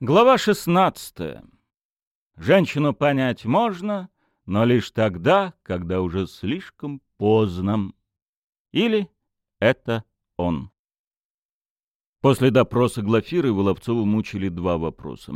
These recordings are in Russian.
Глава 16. Женщину понять можно, но лишь тогда, когда уже слишком поздно. Или это он. После допроса Глафиры Воловцова мучили два вопроса.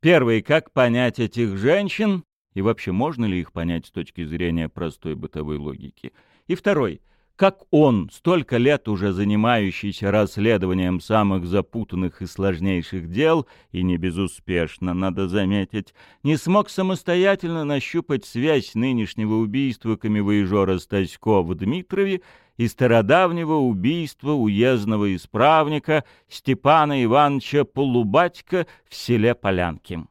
Первый — как понять этих женщин, и вообще можно ли их понять с точки зрения простой бытовой логики. И второй — как он, столько лет уже занимающийся расследованием самых запутанных и сложнейших дел, и не безуспешно, надо заметить, не смог самостоятельно нащупать связь нынешнего убийства камевоежора Стасько в Дмитрове и стародавнего убийства уездного исправника Степана Ивановича Полубатька в селе Полянки.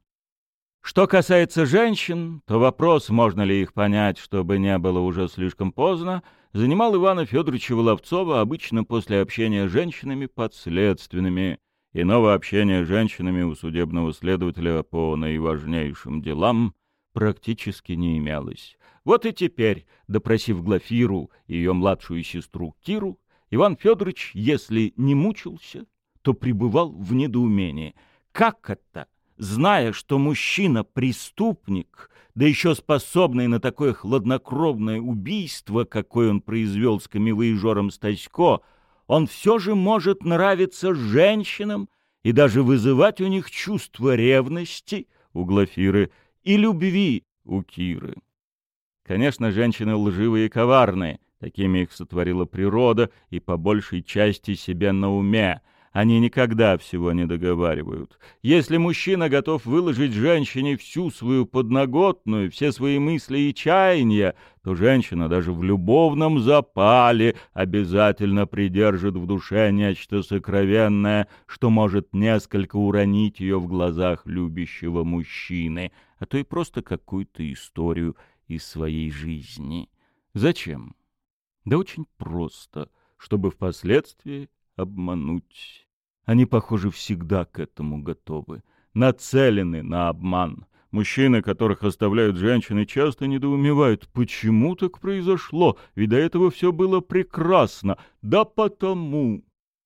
Что касается женщин, то вопрос, можно ли их понять, чтобы не было уже слишком поздно, занимал Ивана Федоровича Воловцова обычно после общения с женщинами подследственными. Иного общения с женщинами у судебного следователя по наиважнейшим делам практически не имелось. Вот и теперь, допросив Глафиру и ее младшую сестру Киру, Иван Федорович, если не мучился, то пребывал в недоумении. Как это? Зная, что мужчина — преступник, да еще способный на такое хладнокровное убийство, какое он произвел с камевоежором Стасько, он все же может нравиться женщинам и даже вызывать у них чувство ревности у Глафиры и любви у Киры. Конечно, женщины лживые и коварные, такими их сотворила природа и по большей части себе на уме — они никогда всего не договаривают. Если мужчина готов выложить женщине всю свою подноготную, все свои мысли и чаяния, то женщина даже в любовном запале обязательно придержит в душе нечто сокровенное, что может несколько уронить ее в глазах любящего мужчины, а то и просто какую-то историю из своей жизни. Зачем? Да очень просто, чтобы впоследствии обмануть. Они, похоже, всегда к этому готовы, нацелены на обман. Мужчины, которых оставляют женщины, часто недоумевают, почему так произошло, ведь до этого все было прекрасно. Да потому...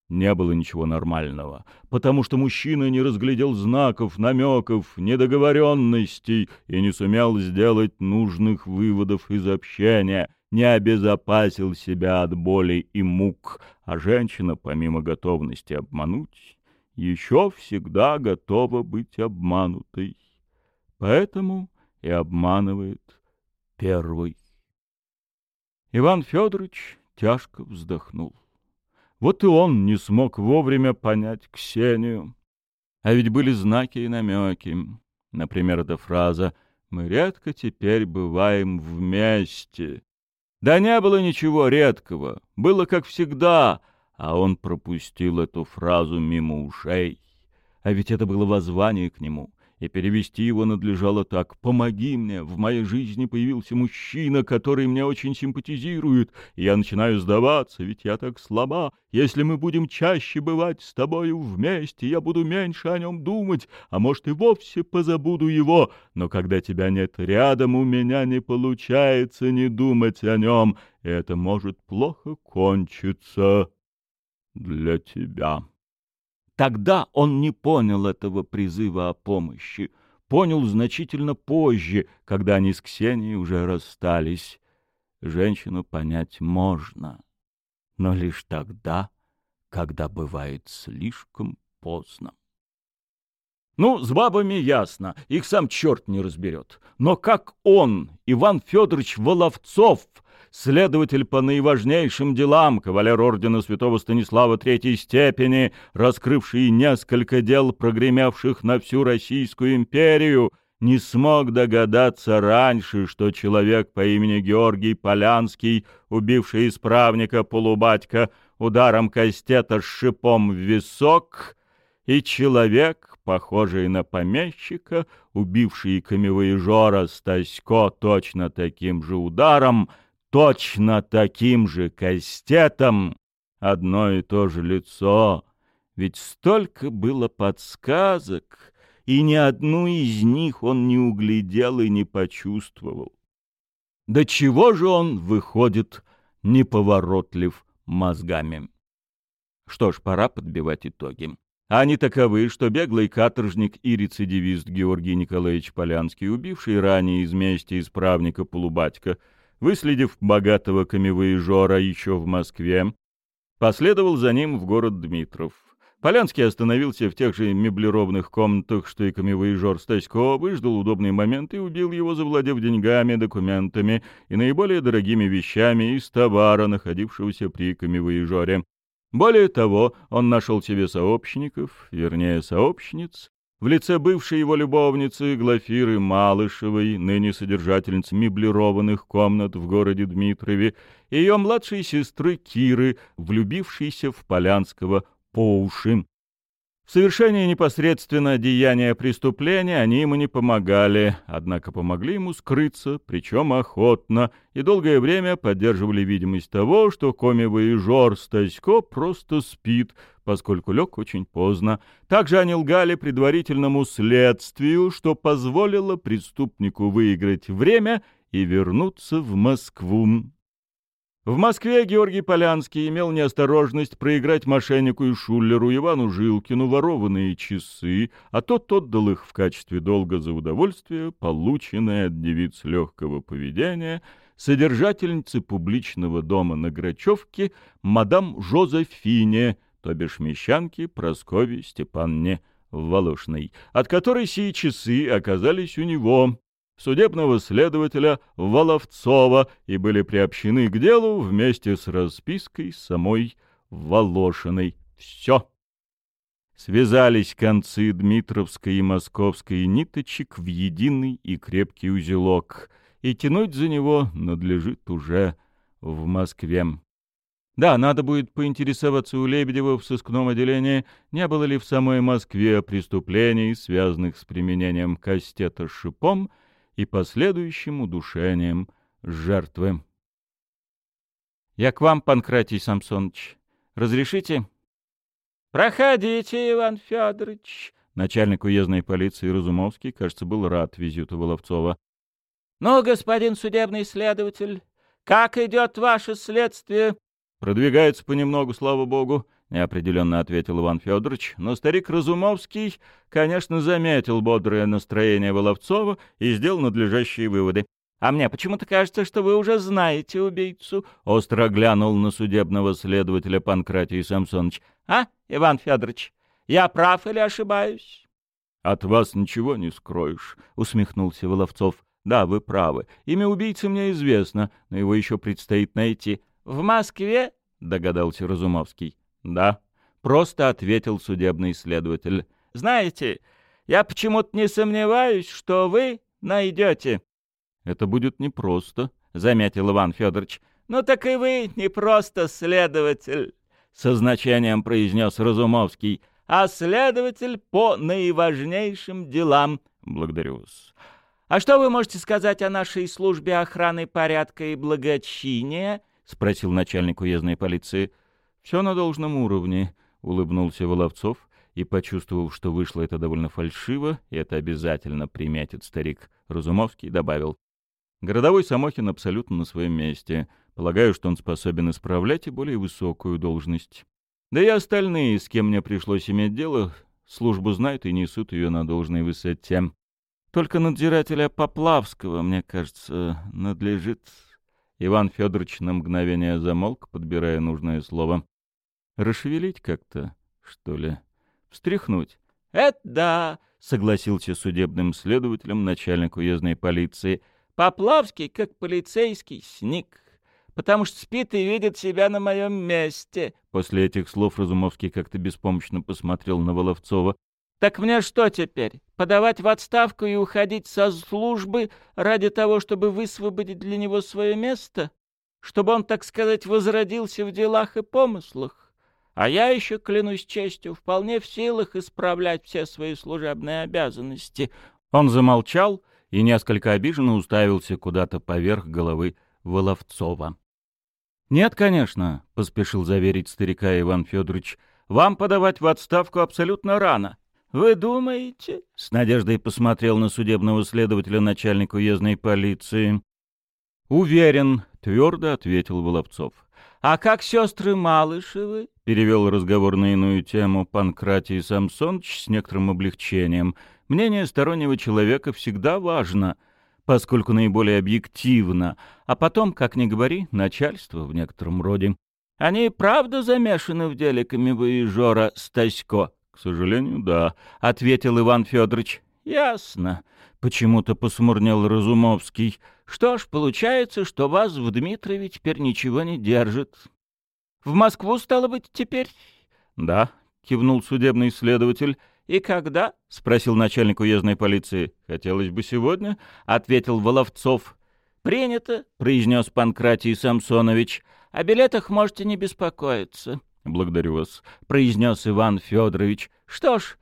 Не было ничего нормального, потому что мужчина не разглядел знаков, намеков, недоговоренностей и не сумел сделать нужных выводов из общения — не обезопасил себя от боли и мук, а женщина, помимо готовности обмануть, еще всегда готова быть обманутой. Поэтому и обманывает первый. Иван Федорович тяжко вздохнул. Вот и он не смог вовремя понять Ксению. А ведь были знаки и намеки. Например, эта фраза «Мы редко теперь бываем вместе». Да не было ничего редкого, было как всегда, а он пропустил эту фразу мимо ушей. А ведь это было воззвание к нему, и перевести его надлежало так «Помоги мне, в моей жизни появился мужчина, который мне очень симпатизирует, и я начинаю сдаваться, ведь я так слаба. Если мы будем чаще бывать с тобою вместе, я буду меньше о нем думать, а может и вовсе позабуду его. Но когда тебя нет рядом, у меня не получается не думать о нем, и это может плохо кончиться для тебя». Тогда он не понял этого призыва о помощи. Понял значительно позже, когда они с Ксенией уже расстались. Женщину понять можно, но лишь тогда, когда бывает слишком поздно. Ну, с бабами ясно, их сам черт не разберет. Но как он, Иван Федорович Воловцов, следователь по наиважнейшим делам, кавалер ордена святого Станислава Третьей степени, раскрывший несколько дел, прогремевших на всю Российскую империю, не смог догадаться раньше, что человек по имени Георгий Полянский, убивший исправника Полубатька ударом кастета с шипом в висок, и человек, похожий на помещика, убивший камевоежора Стасько точно таким же ударом — точно таким же кастетом одно и то же лицо, ведь столько было подсказок, и ни одну из них он не углядел и не почувствовал. До чего же он выходит неповоротлив мозгами? Что ж, пора подбивать итоги. Они таковы, что беглый каторжник и рецидивист Георгий Николаевич Полянский, убивший ранее из мести исправника Полубатька, выследив богатого камевоежора еще в Москве, последовал за ним в город Дмитров. Полянский остановился в тех же меблированных комнатах, что и камевоежор Стасько, выждал удобный момент и убил его, завладев деньгами, документами и наиболее дорогими вещами из товара, находившегося при камевоежоре. Более того, он нашел себе сообщников, вернее, сообщниц, в лице бывшей его любовницы Глафиры Малышевой, ныне содержательницы меблированных комнат в городе Дмитрове, и ее младшей сестры Киры, влюбившейся в Полянского по уши. Совершении непосредственно деяния преступления они ему не помогали, однако помогли ему скрыться, причем охотно, и долгое время поддерживали видимость того, что коми-воежор Стасько просто спит, поскольку лег очень поздно. Также они лгали предварительному следствию, что позволило преступнику выиграть время и вернуться в Москву. В Москве Георгий Полянский имел неосторожность проиграть мошеннику и шулеру Ивану Жилкину ворованные часы, а тот отдал их в качестве долга за удовольствие, полученное от девиц легкого поведения, содержательницы публичного дома на Грачевке мадам Жозефине, то бишь мещанке Прасковье Степанне Волошной, от которой сии часы оказались у него, судебного следователя Воловцова и были приобщены к делу вместе с распиской самой Волошиной. Все. Связались концы Дмитровской и Московской ниточек в единый и крепкий узелок, и тянуть за него надлежит уже в Москве. Да, надо будет поинтересоваться у Лебедева в сыскном отделении, не было ли в самой Москве преступлений, связанных с применением кастета шипом — и последующим удушением жертвы. «Я к вам, Панкратий Самсонович. Разрешите?» «Проходите, Иван Федорович!» Начальник уездной полиции Разумовский, кажется, был рад визиту Воловцова. «Ну, господин судебный следователь, как идет ваше следствие?» «Продвигается понемногу, слава богу неопределенно ответил Иван Федорович, но старик Разумовский, конечно, заметил бодрое настроение Воловцова и сделал надлежащие выводы. «А мне почему-то кажется, что вы уже знаете убийцу», — остро глянул на судебного следователя Панкратий Самсонович. «А, Иван Федорович, я прав или ошибаюсь?» «От вас ничего не скроешь», — усмехнулся Воловцов. «Да, вы правы. Имя убийцы мне известно, но его еще предстоит найти». «В Москве?» — догадался Разумовский. «Да», — просто ответил судебный следователь. «Знаете, я почему-то не сомневаюсь, что вы найдете». «Это будет непросто», — заметил Иван Федорович. «Ну так и вы не просто следователь», — со значением произнес Разумовский, «а следователь по наиважнейшим делам». «Благодарю вас». «А что вы можете сказать о нашей службе охраны порядка и благочиния?» — спросил начальник уездной полиции. «Все на должном уровне», — улыбнулся Воловцов и, почувствовал, что вышло это довольно фальшиво, и это обязательно приметит старик Разумовский, добавил. «Городовой Самохин абсолютно на своем месте. Полагаю, что он способен исправлять и более высокую должность. Да и остальные, с кем мне пришлось иметь дело, службу знают и несут ее на должной высоте. Только надзирателя Поплавского, мне кажется, надлежит...» Иван Федорович на мгновение замолк, подбирая нужное слово. Расшевелить как-то, что ли? Встряхнуть? — Это да, — согласился судебным следователем начальник уездной полиции. — Поплавский, как полицейский, сник, потому что спит и видит себя на моем месте. После этих слов Разумовский как-то беспомощно посмотрел на Воловцова. — Так мне что теперь, подавать в отставку и уходить со службы ради того, чтобы высвободить для него свое место? Чтобы он, так сказать, возродился в делах и помыслах? А я еще, клянусь честью, вполне в силах исправлять все свои служебные обязанности. Он замолчал и несколько обиженно уставился куда-то поверх головы Воловцова. «Нет, конечно», — поспешил заверить старика Иван Федорович, — «вам подавать в отставку абсолютно рано». «Вы думаете?» — с надеждой посмотрел на судебного следователя начальник уездной полиции. «Уверен», — твердо ответил Воловцов. «А как сестры Малышевы?» —— перевел разговор на иную тему Панкратий Самсонович с некоторым облегчением. «Мнение стороннего человека всегда важно, поскольку наиболее объективно, а потом, как ни говори, начальство в некотором роде. Они правда замешаны в деле камевоежора Стасько?» «К сожалению, да», — ответил Иван Федорович. «Ясно», — почему-то посмурнел Разумовский. «Что ж, получается, что вас в Дмитрове теперь ничего не держит. В Москву, стало быть, теперь? — Да, — кивнул судебный следователь. — И когда? — спросил начальник уездной полиции. — Хотелось бы сегодня, — ответил Воловцов. — Принято, — произнес Панкратий Самсонович. — О билетах можете не беспокоиться. — Благодарю вас, — произнес Иван Федорович. — Что ж,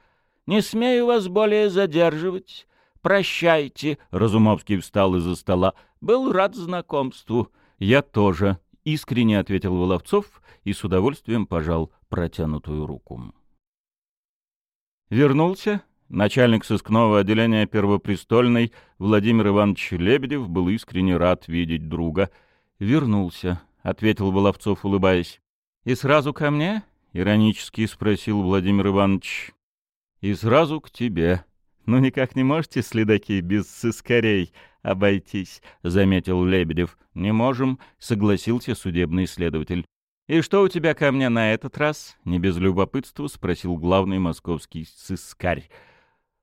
не смею вас более задерживать. Прощайте, — Разумовский встал из-за стола. — Был рад знакомству. — Я тоже, — искренне ответил Воловцов и с удовольствием пожал протянутую руку. Вернулся. Начальник сыскного отделения Первопрестольной Владимир Иванович Лебедев был искренне рад видеть друга. «Вернулся», — ответил Воловцов, улыбаясь. «И сразу ко мне?» — иронически спросил Владимир Иванович. «И сразу к тебе. Ну, никак не можете, следаки, без сыскарей обойтись», — заметил Лебедев. «Не можем», — согласился судебный следователь. «И что у тебя ко мне на этот раз?» — не без любопытства спросил главный московский сыскарь.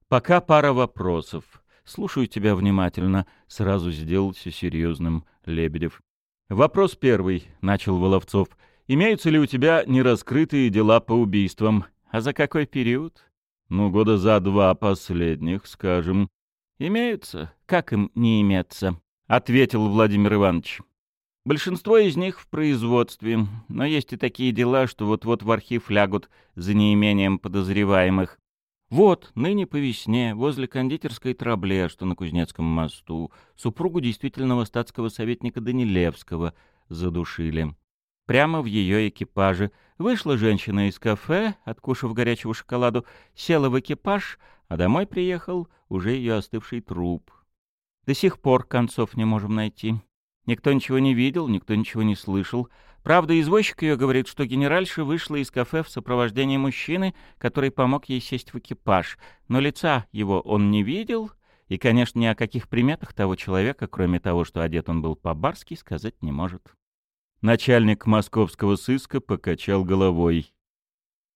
«Пока пара вопросов. Слушаю тебя внимательно», — сразу сделался серьезным Лебедев. «Вопрос первый», — начал Воловцов. «Имеются ли у тебя нераскрытые дела по убийствам? А за какой период?» «Ну, года за два последних, скажем». «Имеются? Как им не иметься?» — ответил Владимир Иванович. «Большинство из них в производстве, но есть и такие дела, что вот-вот в архив лягут за неимением подозреваемых. Вот, ныне по весне, возле кондитерской трабле, что на Кузнецком мосту, супругу действительного статского советника Данилевского задушили. Прямо в ее экипаже. Вышла женщина из кафе, откушав горячего шоколаду, села в экипаж, а домой приехал уже ее остывший труп. До сих пор концов не можем найти. Никто ничего не видел, никто ничего не слышал. Правда, извозчик ее говорит, что генеральша вышла из кафе в сопровождении мужчины, который помог ей сесть в экипаж. Но лица его он не видел, и, конечно, ни о каких приметах того человека, кроме того, что одет он был по-барски, сказать не может. Начальник московского сыска покачал головой.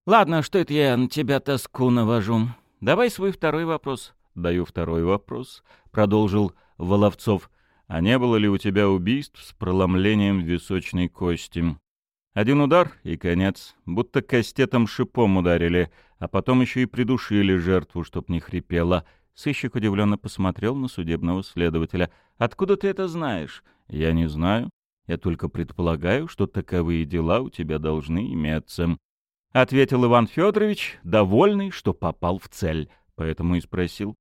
«Ладно, что это я на тебя тоску навожу? Давай свой второй вопрос. Даю второй вопрос, продолжил Воловцов. А не было ли у тебя убийств с проломлением височной кости? Один удар и конец, будто кастетом шипом ударили, а потом еще и придушили жертву, чтоб не хрипела. Сыщик удивленно посмотрел на судебного следователя. «Откуда ты это знаешь?» «Я не знаю. Я только предполагаю, что таковые дела у тебя должны иметься», — ответил Иван Федорович, довольный, что попал в цель, поэтому и спросил.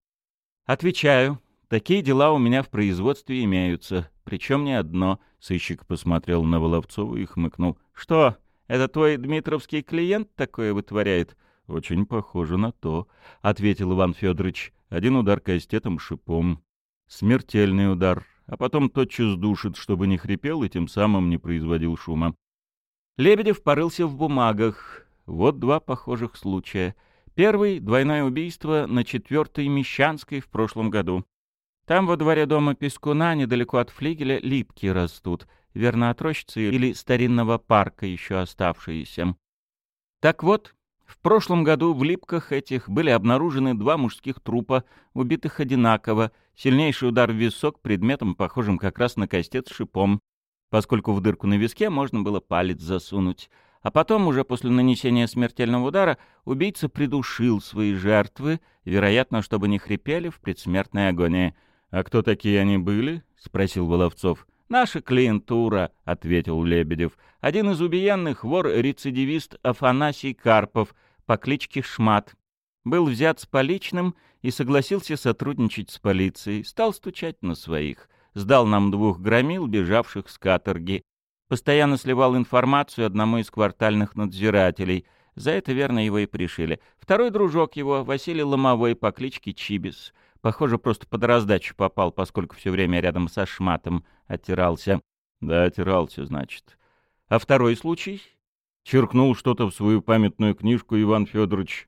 «Отвечаю. Такие дела у меня в производстве имеются, причем не одно». Сыщик посмотрел на Воловцова и хмыкнул. «Что, это твой дмитровский клиент такое вытворяет?» «Очень похоже на то», — ответил Иван Федорович. «Один удар кастетом шипом. Смертельный удар, а потом тотчас душит, чтобы не хрипел и тем самым не производил шума». Лебедев порылся в бумагах. Вот два похожих случая. Первый — двойное убийство на четвертой Мещанской в прошлом году. Там во дворе дома Пескуна, недалеко от флигеля, липки растут, верно от рощицы или старинного парка еще оставшиеся. Так вот, в прошлом году в липках этих были обнаружены два мужских трупа, убитых одинаково, сильнейший удар в висок предметом, похожим как раз на костец шипом, поскольку в дырку на виске можно было палец засунуть. А потом, уже после нанесения смертельного удара, убийца придушил свои жертвы, вероятно, чтобы не хрипели в предсмертной агонии. «А кто такие они были?» — спросил Воловцов. «Наша клиентура», — ответил Лебедев. «Один из убиенных — вор-рецидивист Афанасий Карпов по кличке Шмат. Был взят с поличным и согласился сотрудничать с полицией. Стал стучать на своих. Сдал нам двух громил, бежавших с каторги. Постоянно сливал информацию одному из квартальных надзирателей. За это, верно, его и пришили. Второй дружок его, Василий Ломовой по кличке Чибис. Похоже, просто под раздачу попал, поскольку все время рядом со шматом оттирался. Да, оттирался, значит. А второй случай? Черкнул что-то в свою памятную книжку Иван Федорович.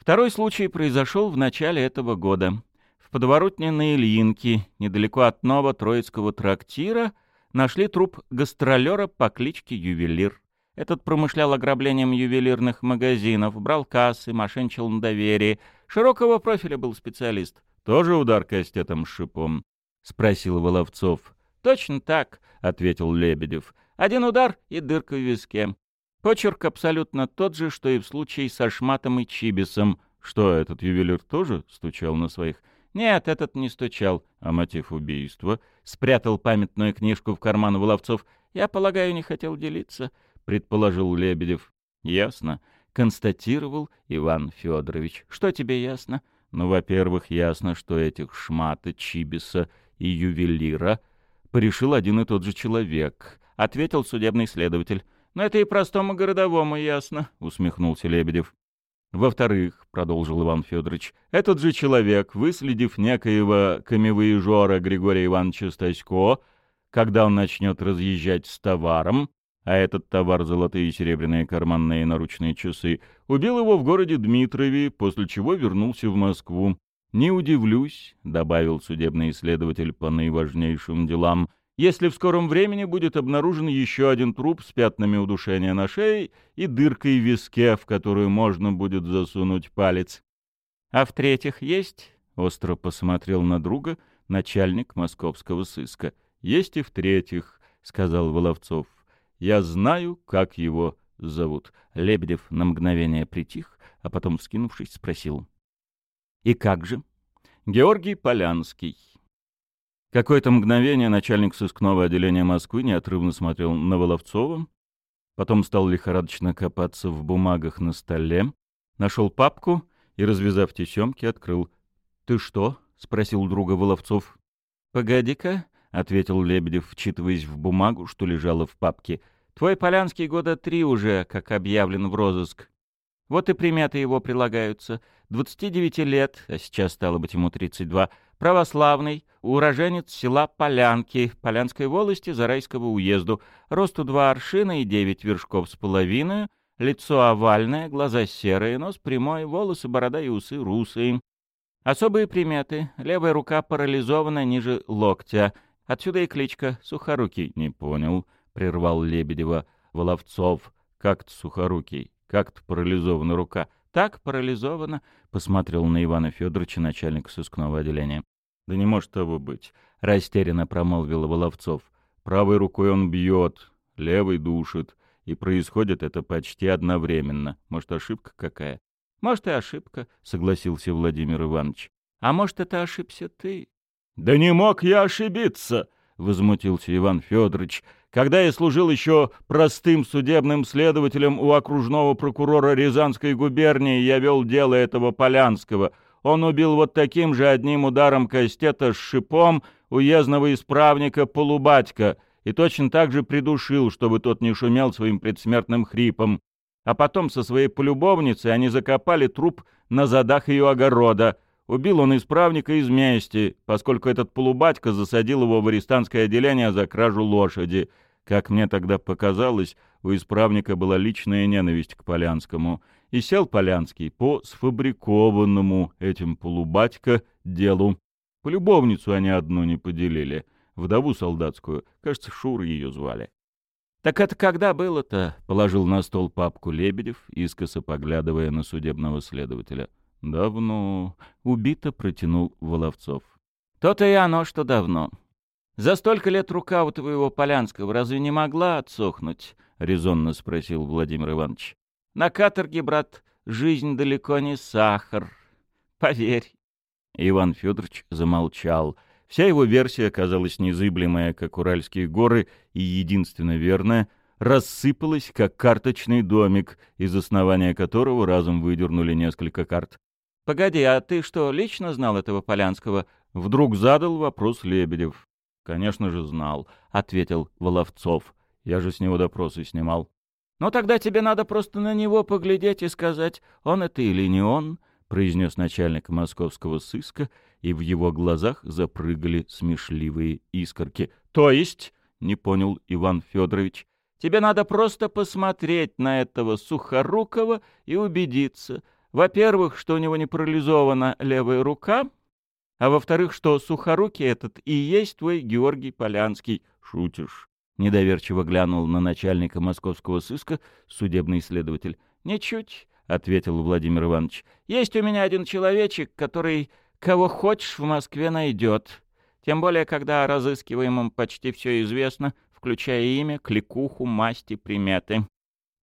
Второй случай произошел в начале этого года. В подворотне на Ильинке, недалеко от нового Троицкого трактира, нашли труп гастролера по кличке Ювелир. Этот промышлял ограблением ювелирных магазинов, брал кассы, мошенничал на доверии. Широкого профиля был специалист. «Тоже удар кастетом с шипом?» — спросил Воловцов. «Точно так», — ответил Лебедев. «Один удар и дырка в виске. Почерк абсолютно тот же, что и в случае со Шматом и Чибисом. Что, этот ювелир тоже стучал на своих? Нет, этот не стучал. А мотив убийства? Спрятал памятную книжку в карман Воловцов. Я полагаю, не хотел делиться, предположил Лебедев. Ясно, констатировал Иван Федорович. Что тебе ясно? Ну, во-первых, ясно, что этих Шмата, Чибиса и ювелира порешил один и тот же человек, ответил судебный следователь. Но это и простому городовому ясно, усмехнулся Лебедев. Во-вторых, продолжил Иван Федорович, этот же человек, выследив некоего камевоежора Григория Ивановича Стасько, когда он начнет разъезжать с товаром, а этот товар — золотые и серебряные карманные наручные часы, убил его в городе Дмитрове, после чего вернулся в Москву. «Не удивлюсь», — добавил судебный исследователь по наиважнейшим делам, «если в скором времени будет обнаружен еще один труп с пятнами удушения на шее и дыркой в виске, в которую можно будет засунуть палец». «А в-третьих, есть?» — остро посмотрел на друга начальник московского сыска. «Есть и в-третьих», — сказал Воловцов. «Я знаю, как его зовут». Лебедев на мгновение притих, а потом, вскинувшись, спросил. «И как же?» «Георгий Полянский». Какое-то мгновение начальник сыскного отделения Москвы неотрывно смотрел на Воловцова, потом стал лихорадочно копаться в бумагах на столе, нашел папку и, развязав тесемки, открыл. «Ты что?» — спросил друга Воловцов. «Погоди-ка», — ответил Лебедев, вчитываясь в бумагу, что лежала в папке. «Твой Полянский года три уже, как объявлен в розыск. Вот и приметы его прилагаются. 29 лет, а сейчас стало быть ему 32, православный, уроженец села Полянки, Полянской волости Зарайского уезду, росту два аршина и девять вершков с половиной, лицо овальное, глаза серые, нос прямой, волосы, борода и усы русые. Особые приметы. Левая рука парализована ниже локтя. Отсюда и кличка «Сухорукий». «Не понял», — прервал Лебедева Воловцов. «Как-то сухорукий, как-то парализована рука». Так парализовано, — посмотрел на Ивана Федоровича, начальника сыскного отделения. — Да не может того быть, — растерянно промолвил Воловцов. Правой рукой он бьет, левой душит, и происходит это почти одновременно. Может, ошибка какая? — Может, и ошибка, — согласился Владимир Иванович. — А может, это ошибся ты? — Да не мог я ошибиться! — возмутился Иван Федорович. Когда я служил еще простым судебным следователем у окружного прокурора Рязанской губернии, я вел дело этого Полянского. Он убил вот таким же одним ударом кастета с шипом уездного исправника Полубатька и точно так же придушил, чтобы тот не шумел своим предсмертным хрипом. А потом со своей полюбовницей они закопали труп на задах ее огорода. Убил он исправника из мести, поскольку этот полубатька засадил его в арестантское отделение за кражу лошади. Как мне тогда показалось, у исправника была личная ненависть к Полянскому, и сел Полянский по сфабрикованному этим полубатька делу. Полюбовницу они одну не поделили, вдову солдатскую, кажется, Шур ее звали. «Так это когда было-то?» — положил на стол папку Лебедев, искоса поглядывая на судебного следователя. «Давно». Убито протянул Воловцов. «То-то и оно, что давно. За столько лет рука у твоего Полянского разве не могла отсохнуть? — резонно спросил Владимир Иванович. — На каторге, брат, жизнь далеко не сахар. Поверь. Иван Федорович замолчал. Вся его версия оказалась незыблемая, как Уральские горы, и единственно верная — рассыпалась, как карточный домик, из основания которого разом выдернули несколько карт. — Погоди, а ты что, лично знал этого Полянского? — вдруг задал вопрос Лебедев. «Конечно же знал», — ответил Воловцов. «Я же с него допросы снимал». «Ну тогда тебе надо просто на него поглядеть и сказать, он это или не он», — произнес начальник московского сыска, и в его глазах запрыгали смешливые искорки. «То есть?» — не понял Иван Федорович. Тебе надо просто посмотреть на этого Сухорукова и убедиться, во-первых, что у него не парализована левая рука, а во-вторых, что Сухорукий этот и есть твой Георгий Полянский. Шутишь? Недоверчиво глянул на начальника московского сыска судебный следователь. «Ничуть», — ответил Владимир Иванович. «Есть у меня один человечек, который кого хочешь в Москве найдет. Тем более, когда разыскиваемым почти все известно, включая имя, кликуху, масти, приметы.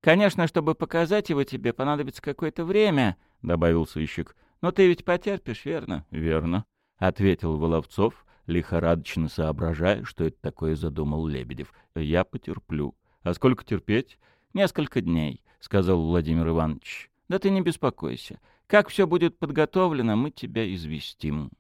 «Конечно, чтобы показать его тебе, понадобится какое-то время», — добавил сыщик. «Но ты ведь потерпишь, верно?» «Верно», — ответил Воловцов, лихорадочно соображая, что это такое задумал Лебедев. «Я потерплю». «А сколько терпеть?» «Несколько дней», — сказал Владимир Иванович. «Да ты не беспокойся. Как все будет подготовлено, мы тебя известим».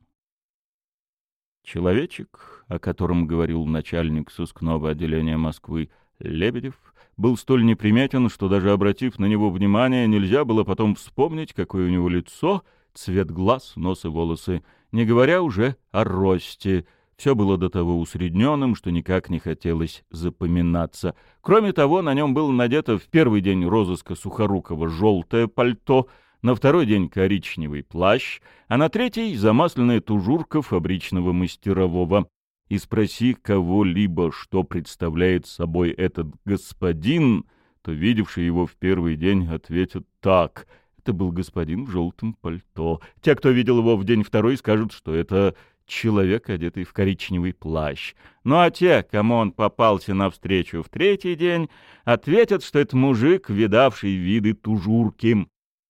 Человечек, о котором говорил начальник сыскного отделения Москвы Лебедев, был столь неприметен, что даже обратив на него внимание, нельзя было потом вспомнить, какое у него лицо, цвет глаз, нос и волосы, не говоря уже о росте. Все было до того усредненным, что никак не хотелось запоминаться. Кроме того, на нем было надето в первый день розыска Сухорукова желтое пальто — на второй день коричневый плащ, а на третий — замасленная тужурка фабричного мастерового. И спроси кого-либо, что представляет собой этот господин, то видевший его в первый день ответят так — это был господин в желтом пальто. Те, кто видел его в день второй, скажут, что это человек, одетый в коричневый плащ. Ну а те, кому он попался навстречу в третий день, ответят, что это мужик, видавший виды тужурки.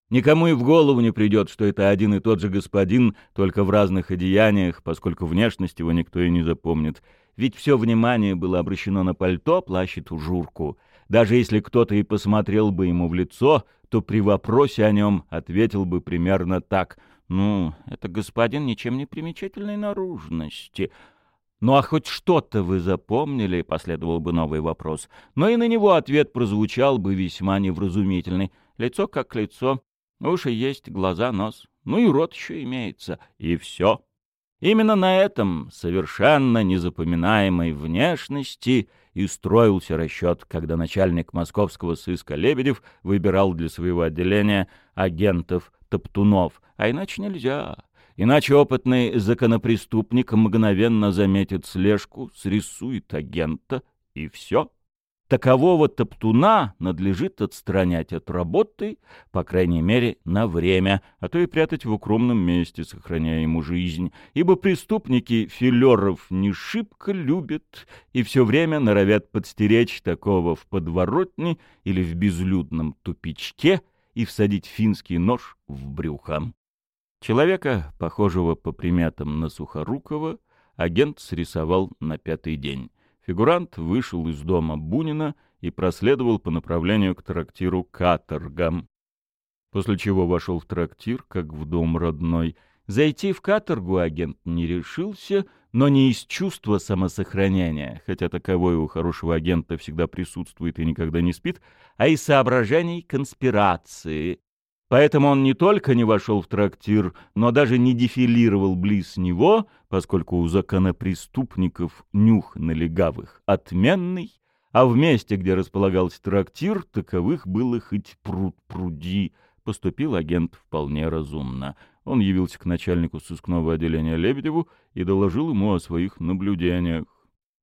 Никому и в голову не придет, что это один и тот же господин, только в разных одеяниях, поскольку внешность его никто и не запомнит. Ведь все внимание было обращено на пальто, плащ и тужурку. Даже если кто-то и посмотрел бы ему в лицо, то при вопросе о нем ответил бы примерно так. «Ну, это господин ничем не примечательной наружности». «Ну а хоть что-то вы запомнили?» — последовал бы новый вопрос. Но и на него ответ прозвучал бы весьма невразумительный. Лицо как лицо, Уши есть, глаза, нос. Ну и рот еще имеется. И все. Именно на этом совершенно незапоминаемой внешности и строился расчет, когда начальник московского сыска Лебедев выбирал для своего отделения агентов-топтунов. А иначе нельзя. Иначе опытный законопреступник мгновенно заметит слежку, срисует агента, и все. Такового топтуна надлежит отстранять от работы, по крайней мере, на время, а то и прятать в укромном месте, сохраняя ему жизнь, ибо преступники филеров не шибко любят и все время норовят подстеречь такого в подворотне или в безлюдном тупичке и всадить финский нож в брюхо. Человека, похожего по приметам на Сухорукова, агент срисовал на пятый день. Фигурант вышел из дома Бунина и проследовал по направлению к трактиру «Каторга». После чего вошел в трактир, как в дом родной. Зайти в каторгу агент не решился, но не из чувства самосохранения, хотя таковое у хорошего агента всегда присутствует и никогда не спит, а из соображений конспирации, Поэтому он не только не вошел в трактир, но даже не дефилировал близ него, поскольку у законопреступников нюх на легавых отменный, а в месте, где располагался трактир, таковых было хоть пруд пруди. Поступил агент вполне разумно. Он явился к начальнику сыскного отделения Лебедеву и доложил ему о своих наблюдениях.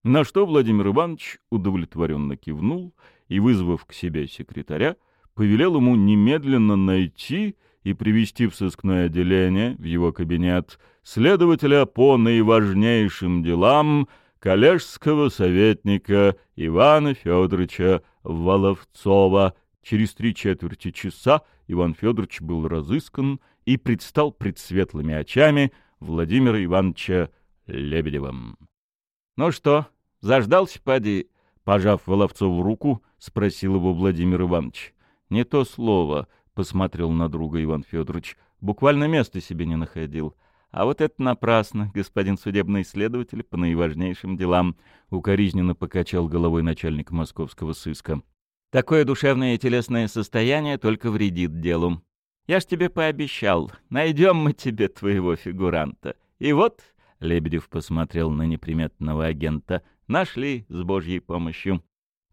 На что Владимир Иванович удовлетворенно кивнул и, вызвав к себе секретаря, повелел ему немедленно найти и привести в сыскное отделение, в его кабинет, следователя по наиважнейшим делам коллежского советника Ивана Федоровича Воловцова. Через три четверти часа Иван Федорович был разыскан и предстал пред светлыми очами Владимира Ивановича Лебедевым. — Ну что, заждался, поди? — пожав Воловцову руку, спросил его Владимир Иванович. «Не то слово», — посмотрел на друга Иван Федорович. «Буквально места себе не находил». «А вот это напрасно, господин судебный следователь по наиважнейшим делам», — укоризненно покачал головой начальник московского сыска. «Такое душевное и телесное состояние только вредит делу. Я ж тебе пообещал, найдем мы тебе твоего фигуранта. И вот...» — Лебедев посмотрел на неприметного агента. «Нашли с божьей помощью.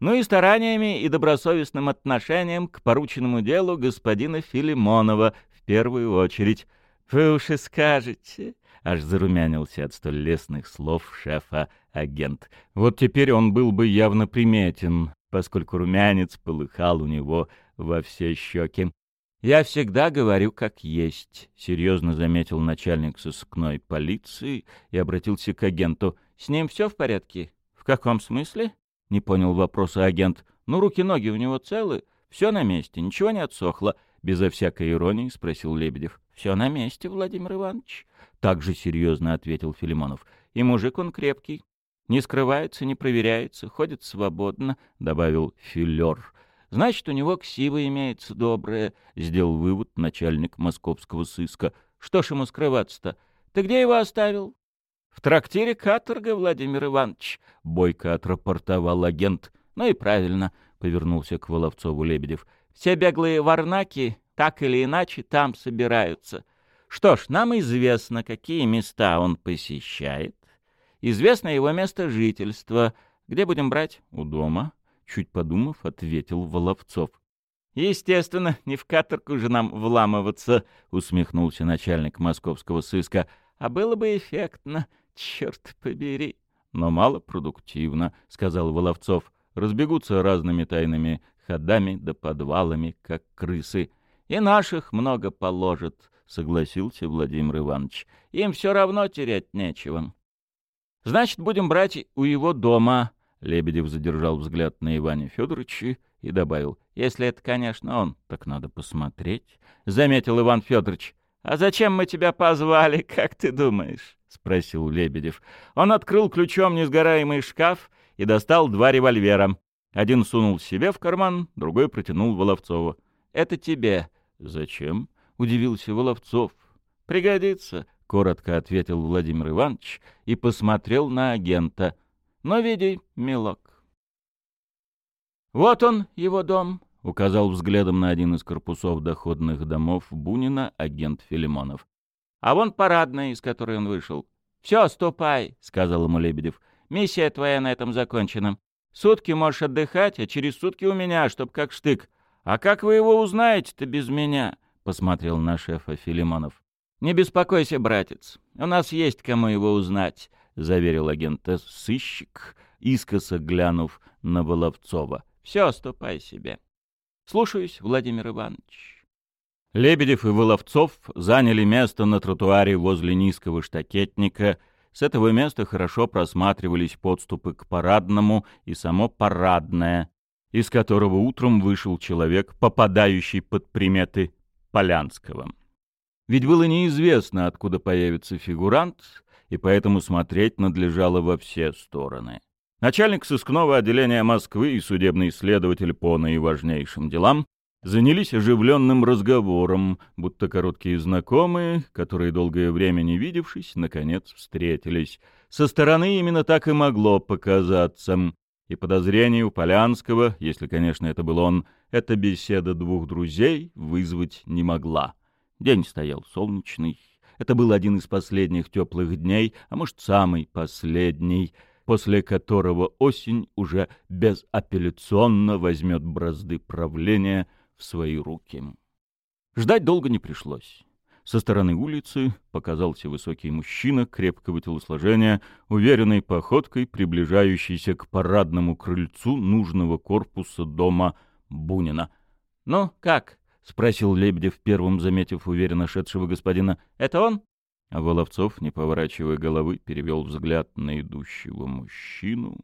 Ну и стараниями и добросовестным отношением к порученному делу господина Филимонова в первую очередь. Вы уж и скажете, аж зарумянился от столь лестных слов шефа агент. Вот теперь он был бы явно приметен, поскольку румянец полыхал у него во все щеки. «Я всегда говорю как есть», — серьезно заметил начальник сыскной полиции и обратился к агенту. «С ним все в порядке?» «В каком смысле?» — не понял вопроса агент. «Ну, руки-ноги у него целы, все на месте, ничего не отсохло», — безо всякой иронии спросил Лебедев. «Все на месте, Владимир Иванович», — также серьезно ответил Филимонов. «И мужик он крепкий, не скрывается, не проверяется, ходит свободно», — добавил Филер. Значит, у него ксива имеется добрая, — сделал вывод начальник московского сыска. Что ж ему скрываться-то? Ты где его оставил? В трактире каторга, Владимир Иванович, — бойко отрапортовал агент. Ну и правильно, — повернулся к Воловцову Лебедев. Все беглые варнаки так или иначе там собираются. Что ж, нам известно, какие места он посещает. Известно его место жительства. Где будем брать? У дома чуть подумав, ответил Воловцов. «Естественно, не в каторгу же нам вламываться», — усмехнулся начальник московского сыска. «А было бы эффектно, черт побери». «Но малопродуктивно», — сказал Воловцов. «Разбегутся разными тайными ходами да подвалами, как крысы. И наших много положат», — согласился Владимир Иванович. «Им все равно терять нечего». «Значит, будем брать у его дома», Лебедев задержал взгляд на Иване Федоровича и добавил, «Если это, конечно, он, так надо посмотреть», — заметил Иван Федорович. «А зачем мы тебя позвали, как ты думаешь?» — спросил Лебедев. Он открыл ключом несгораемый шкаф и достал два револьвера. Один сунул себе в карман, другой протянул Воловцову. «Это тебе». «Зачем?» — удивился Воловцов. «Пригодится», — коротко ответил Владимир Иванович и посмотрел на агента — но види, милок. «Вот он, его дом», — указал взглядом на один из корпусов доходных домов Бунина агент Филимонов. «А вон парадная, из которой он вышел». «Все, ступай», — сказал ему Лебедев. «Миссия твоя на этом закончена. Сутки можешь отдыхать, а через сутки у меня, чтоб как штык. А как вы его узнаете-то без меня?» — посмотрел на шефа Филимонов. «Не беспокойся, братец. У нас есть кому его узнать. — заверил агента сыщик, искоса глянув на Воловцова. — Все, ступай себе. — Слушаюсь, Владимир Иванович. Лебедев и Воловцов заняли место на тротуаре возле низкого штакетника. С этого места хорошо просматривались подступы к парадному и само парадное, из которого утром вышел человек, попадающий под приметы Полянского. Ведь было неизвестно, откуда появится фигурант, и поэтому смотреть надлежало во все стороны. Начальник сыскного отделения Москвы и судебный следователь по наиважнейшим делам занялись оживленным разговором, будто короткие знакомые, которые долгое время не видевшись, наконец встретились. Со стороны именно так и могло показаться. И подозрение у Полянского, если, конечно, это был он, эта беседа двух друзей вызвать не могла. День стоял солнечный, это был один из последних теплых дней, а может, самый последний, после которого осень уже безапелляционно возьмет бразды правления свои руки. Ждать долго не пришлось. Со стороны улицы показался высокий мужчина крепкого телосложения, уверенной походкой, приближающийся к парадному крыльцу нужного корпуса дома Бунина. «Ну, как?» — спросил Лебедев, первым заметив уверенно шедшего господина. — Это он? А Воловцов, не поворачивая головы, перевел взгляд на идущего мужчину.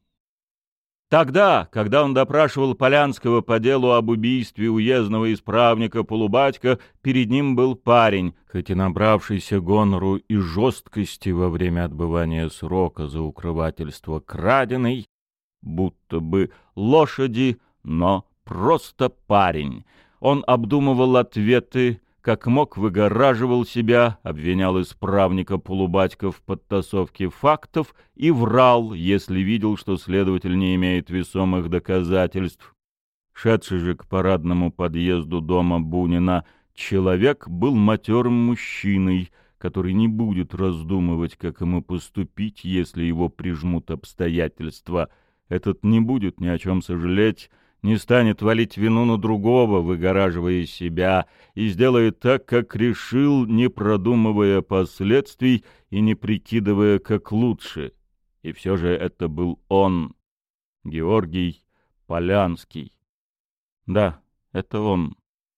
Тогда, когда он допрашивал Полянского по делу об убийстве уездного исправника Полубатька, перед ним был парень, хоть и набравшийся гонору и жесткости во время отбывания срока за укрывательство краденой, будто бы лошади, но просто парень — он обдумывал ответы, как мог выгораживал себя, обвинял исправника полубатька в подтасовке фактов и врал, если видел, что следователь не имеет весомых доказательств. Шедший же к парадному подъезду дома Бунина человек был матерым мужчиной, который не будет раздумывать, как ему поступить, если его прижмут обстоятельства. этот не будет ни о чем сожалеть, не станет валить вину на другого, выгораживая себя, и сделает так, как решил, не продумывая последствий и не прикидывая, как лучше. И все же это был он, Георгий Полянский. Да, это он.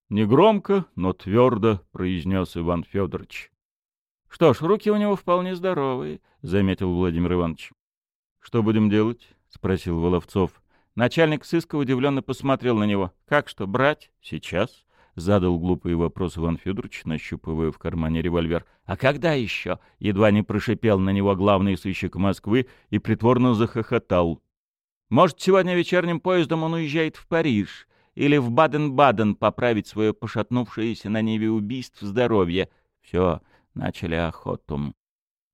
Негромко, но твердо произнес Иван Федорович. — Что ж, руки у него вполне здоровые, — заметил Владимир Иванович. — Что будем делать? — спросил Воловцов. Начальник сыска удивленно посмотрел на него. «Как что, брать? Сейчас?» — задал глупый вопрос Иван Федорович, нащупывая в кармане револьвер. «А когда еще?» — едва не прошипел на него главный сыщик Москвы и притворно захохотал. «Может, сегодня вечерним поездом он уезжает в Париж или в Баден-Баден поправить свое пошатнувшееся на небе убийств здоровье. Все, начали охоту».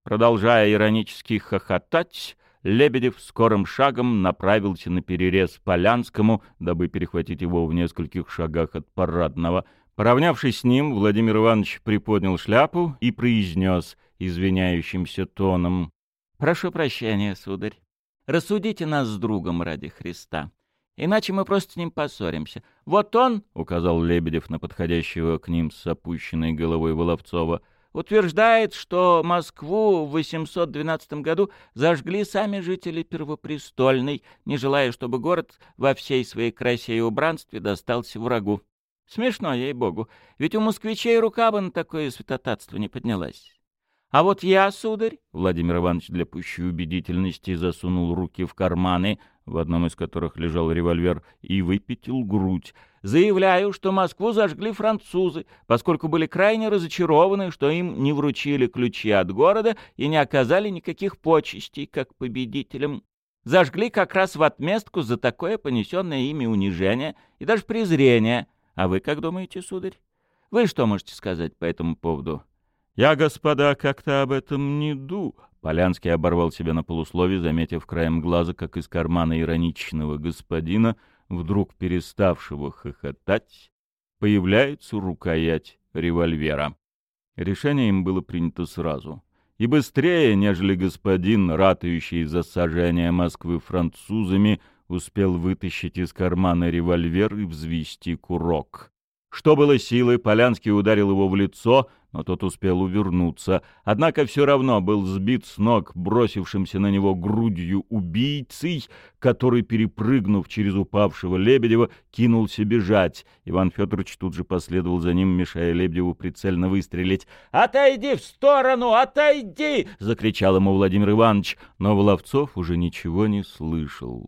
Продолжая иронически хохотать, Лебедев скорым шагом направился на перерез Полянскому, дабы перехватить его в нескольких шагах от парадного. Поравнявшись с ним, Владимир Иванович приподнял шляпу и произнес извиняющимся тоном. — Прошу прощения, сударь. Рассудите нас с другом ради Христа. Иначе мы просто с ним поссоримся. Вот он, — указал Лебедев на подходящего к ним с опущенной головой Воловцова, — утверждает, что Москву в 812 году зажгли сами жители Первопрестольной, не желая, чтобы город во всей своей красе и убранстве достался врагу. Смешно, ей-богу, ведь у москвичей рука бы на такое святотатство не поднялась. А вот я, сударь, Владимир Иванович для пущей убедительности засунул руки в карманы, в одном из которых лежал револьвер, и выпятил грудь. Заявляю, что Москву зажгли французы, поскольку были крайне разочарованы, что им не вручили ключи от города и не оказали никаких почестей, как победителям. Зажгли как раз в отместку за такое понесенное ими унижение и даже презрение. А вы как думаете, сударь? Вы что можете сказать по этому поводу? «Я, господа, как-то об этом не ду...» Полянский оборвал себя на полуслове, заметив краем глаза, как из кармана ироничного господина, вдруг переставшего хохотать, появляется рукоять револьвера. Решение им было принято сразу. И быстрее, нежели господин, ратующий за сожжение Москвы французами, успел вытащить из кармана револьвер и взвести курок. Что было силы, Полянский ударил его в лицо, но тот успел увернуться. Однако все равно был сбит с ног бросившимся на него грудью убийцей, который, перепрыгнув через упавшего Лебедева, кинулся бежать. Иван Федорович тут же последовал за ним, мешая Лебедеву прицельно выстрелить. «Отойди в сторону! Отойди!» — закричал ему Владимир Иванович, но Воловцов уже ничего не слышал.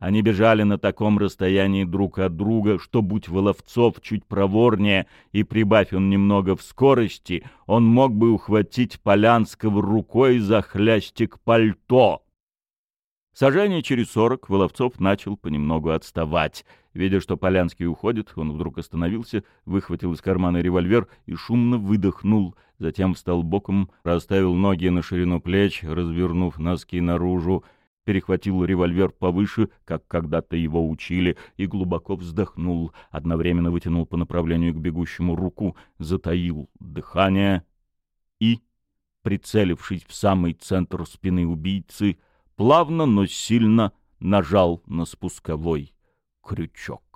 Они бежали на таком расстоянии друг от друга, что, будь Воловцов чуть проворнее и прибавь он немного в скорости, он мог бы ухватить Полянского рукой за хлястик пальто. Сожжение через сорок Воловцов начал понемногу отставать. Видя, что Полянский уходит, он вдруг остановился, выхватил из кармана револьвер и шумно выдохнул. Затем встал боком, расставил ноги на ширину плеч, развернув носки наружу, перехватил револьвер повыше, как когда-то его учили, и глубоко вздохнул, одновременно вытянул по направлению к бегущему руку, затаил дыхание и, прицелившись в самый центр спины убийцы, плавно, но сильно нажал на спусковой крючок.